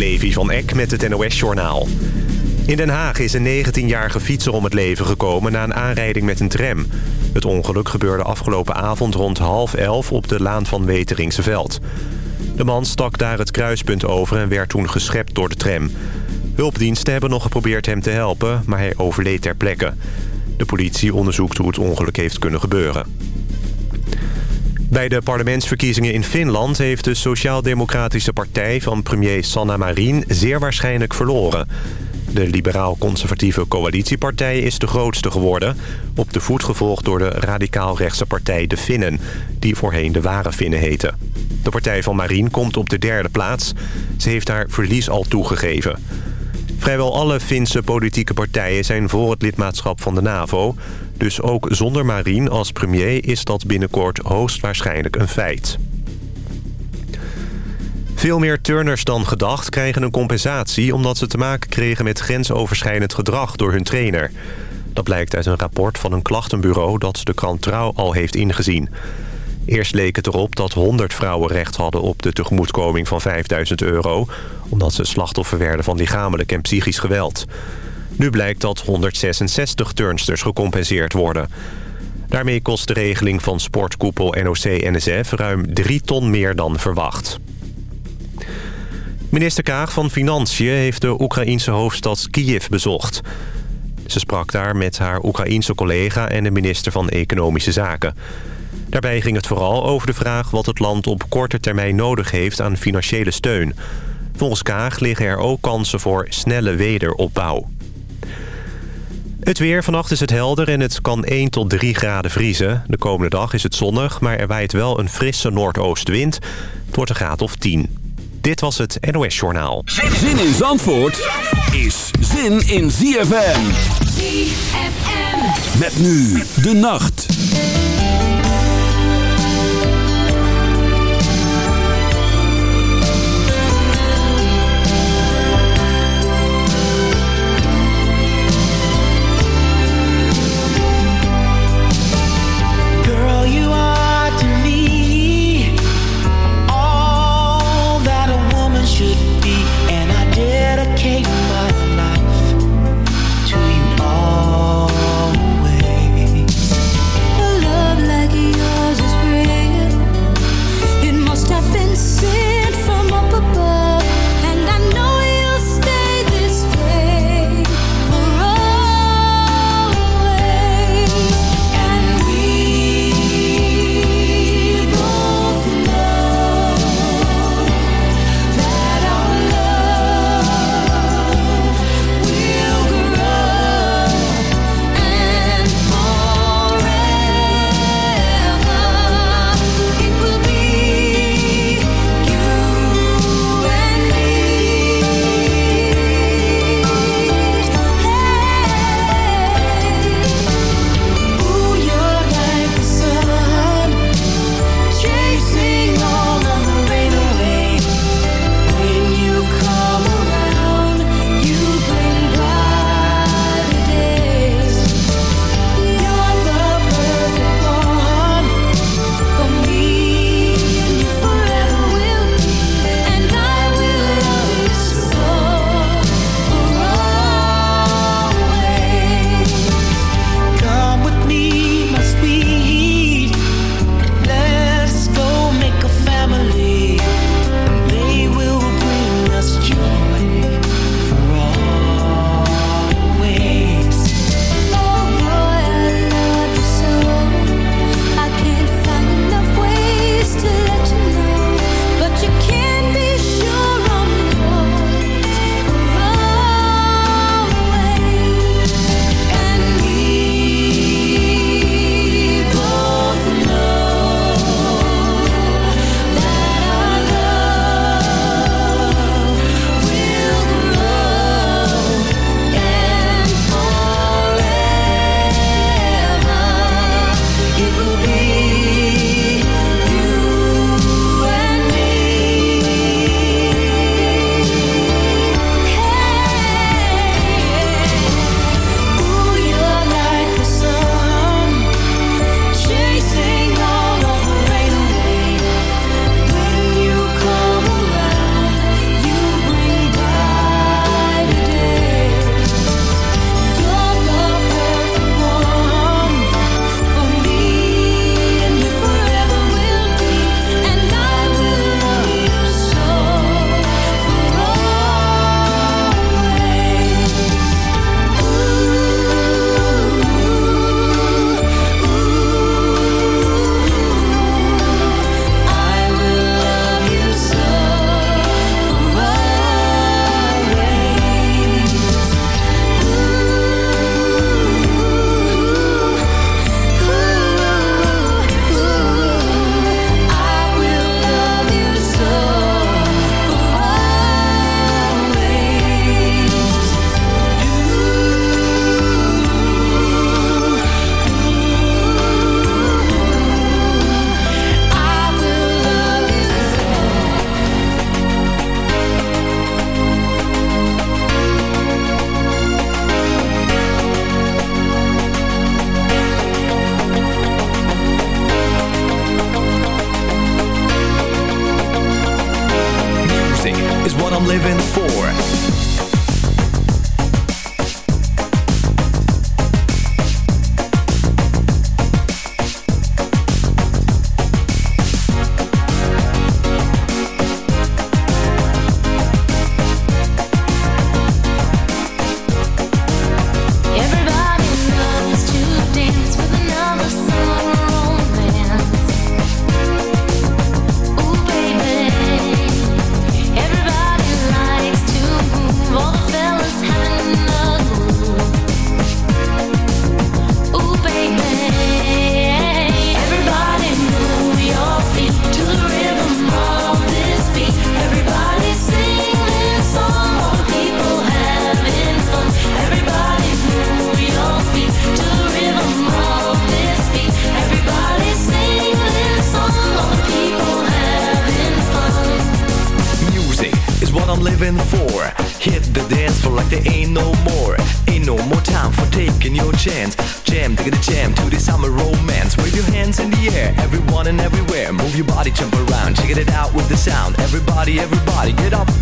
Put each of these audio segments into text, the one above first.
Levi van Eck met het NOS-journaal. In Den Haag is een 19-jarige fietser om het leven gekomen na een aanrijding met een tram. Het ongeluk gebeurde afgelopen avond rond half elf op de laan van Weteringse Veld. De man stak daar het kruispunt over en werd toen geschept door de tram. Hulpdiensten hebben nog geprobeerd hem te helpen, maar hij overleed ter plekke. De politie onderzoekt hoe het ongeluk heeft kunnen gebeuren. Bij de parlementsverkiezingen in Finland heeft de Sociaal-Democratische Partij van premier Sanna Marin zeer waarschijnlijk verloren. De liberaal-conservatieve coalitiepartij is de grootste geworden... op de voet gevolgd door de radicaal-rechtse partij De Finnen... die voorheen de Ware Finnen heette. De partij van Marin komt op de derde plaats. Ze heeft haar verlies al toegegeven. Vrijwel alle Finse politieke partijen zijn voor het lidmaatschap van de NAVO... dus ook zonder Marin als premier is dat binnenkort hoogstwaarschijnlijk een feit. Veel meer turners dan gedacht krijgen een compensatie... omdat ze te maken kregen met grensoverschrijdend gedrag door hun trainer. Dat blijkt uit een rapport van een klachtenbureau... dat de krant Trouw al heeft ingezien. Eerst leek het erop dat 100 vrouwen recht hadden op de tegemoetkoming van 5000 euro... omdat ze slachtoffer werden van lichamelijk en psychisch geweld. Nu blijkt dat 166 turnsters gecompenseerd worden. Daarmee kost de regeling van sportkoepel NOC-NSF ruim 3 ton meer dan verwacht. Minister Kaag van Financiën heeft de Oekraïense hoofdstad Kiev bezocht. Ze sprak daar met haar Oekraïense collega en de minister van Economische Zaken. Daarbij ging het vooral over de vraag wat het land op korte termijn nodig heeft aan financiële steun. Volgens Kaag liggen er ook kansen voor snelle wederopbouw. Het weer. Vannacht is het helder en het kan 1 tot 3 graden vriezen. De komende dag is het zonnig, maar er waait wel een frisse noordoostwind. Het wordt een graad of 10. Dit was het NOS Journaal. Zin in Zandvoort is zin in ZFM. ZFM. Met nu de nacht.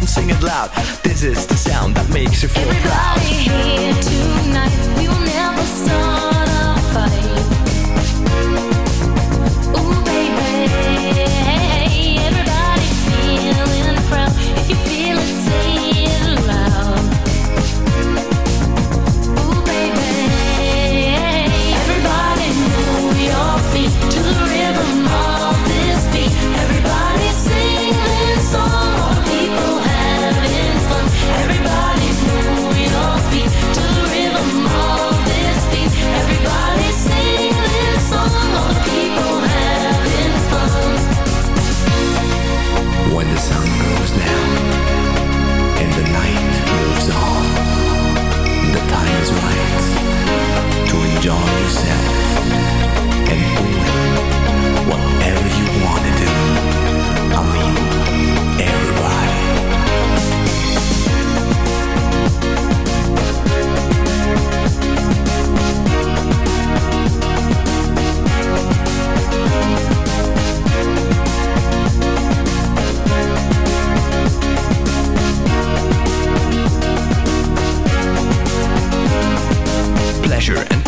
sing it loud. This is the sound that makes you feel Everybody proud. Everybody here tonight, we will never start a fight. enjoy yourself and do it. whatever you want to do. I mean, everybody. pleasure and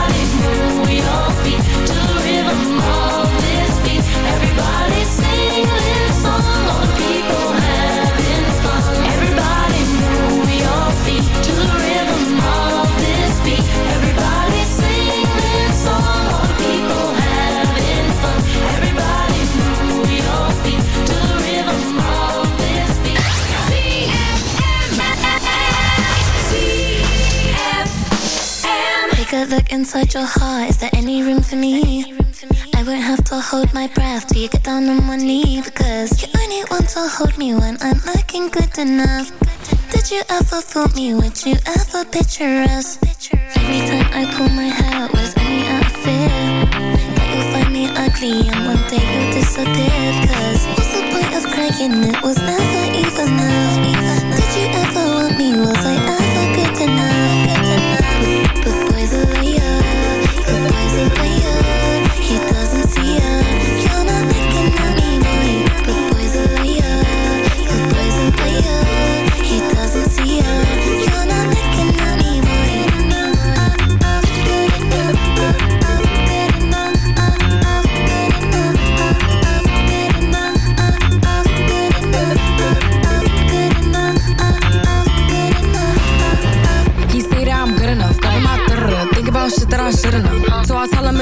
me, I won't have to hold my breath till you get down on one knee Cause you only want to hold me when I'm looking good enough. Did you ever fool me? would you ever picture us? Every time I pull my hair, was any out of That you'll find me ugly and one day you'll disappear Cause what's the point of crying, it was never even enough Did you ever want me, was I ever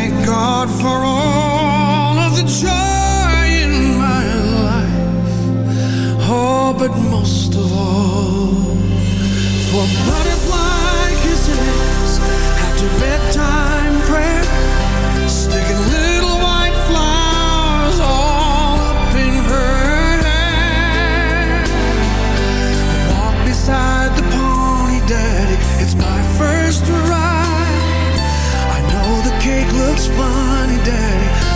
thank God for all of the joy in my life. Oh, but most of all, for butterfly kisses after bedtime.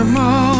tomorrow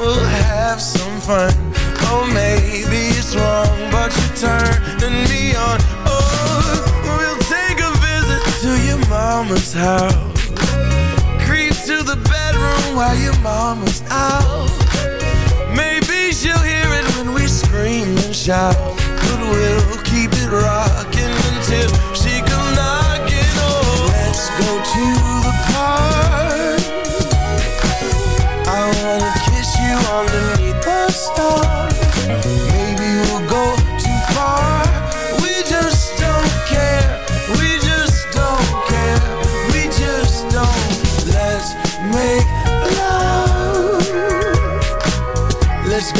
we'll have some fun. Oh, maybe it's wrong, but you're turning me on. Oh, we'll take a visit to your mama's house. Creep to the bedroom while your mama's out. Maybe she'll hear it when we scream and shout. But we'll keep it rocking until she comes knocking. Oh, let's go to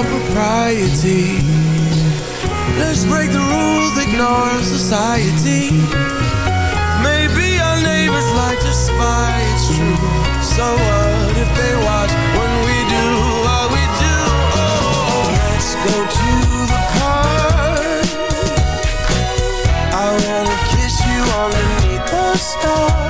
on propriety. Let's break the rules, ignore society. Maybe our neighbors like to spy, it's true. So what if they watch when we do what we do? Oh, let's go to the park. I wanna kiss you underneath the stars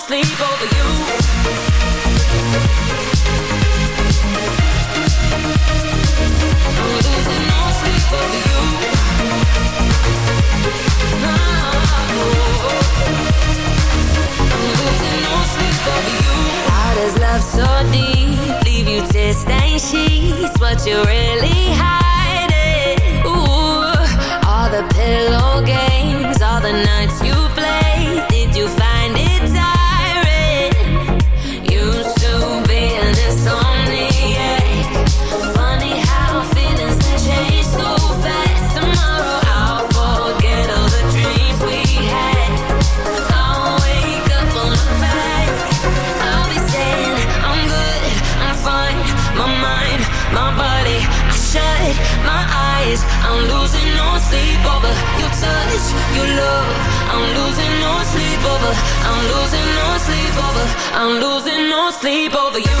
what sleep over you. Losing no sleep over you. Does love so deep leave you to stay cheese But you really hiding. Ooh, all the pillow games, all the nights you touch your love. I'm losing no sleep over. I'm losing no sleep over. I'm losing no sleep over you.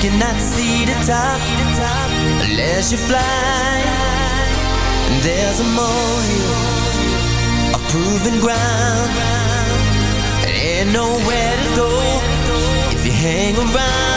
cannot see the top unless you fly. There's a molehill, a proven ground, and nowhere to go if you hang around.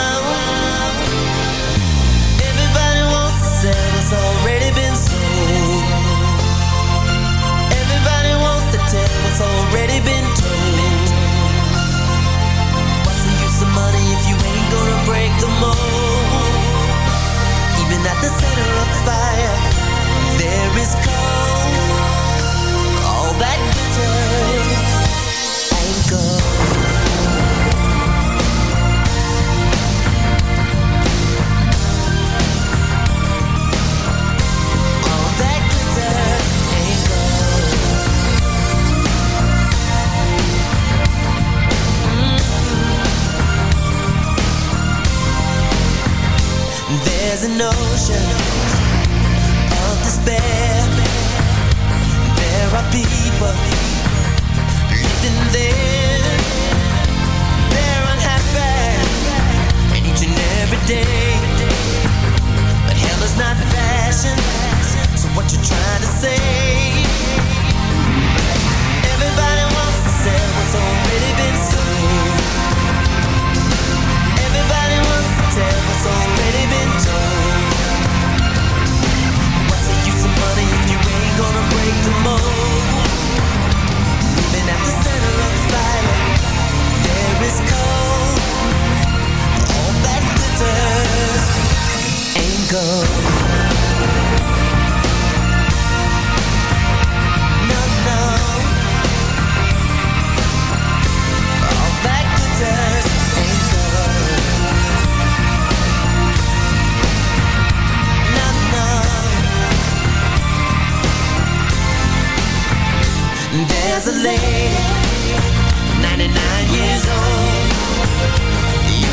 As a lady 99 years old.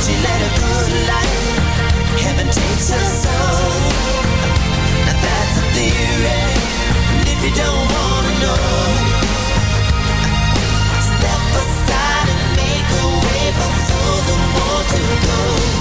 She led a good life. Heaven takes her soul. Now that's a theory. And if you don't wanna know Step aside and make a way For those who want to go.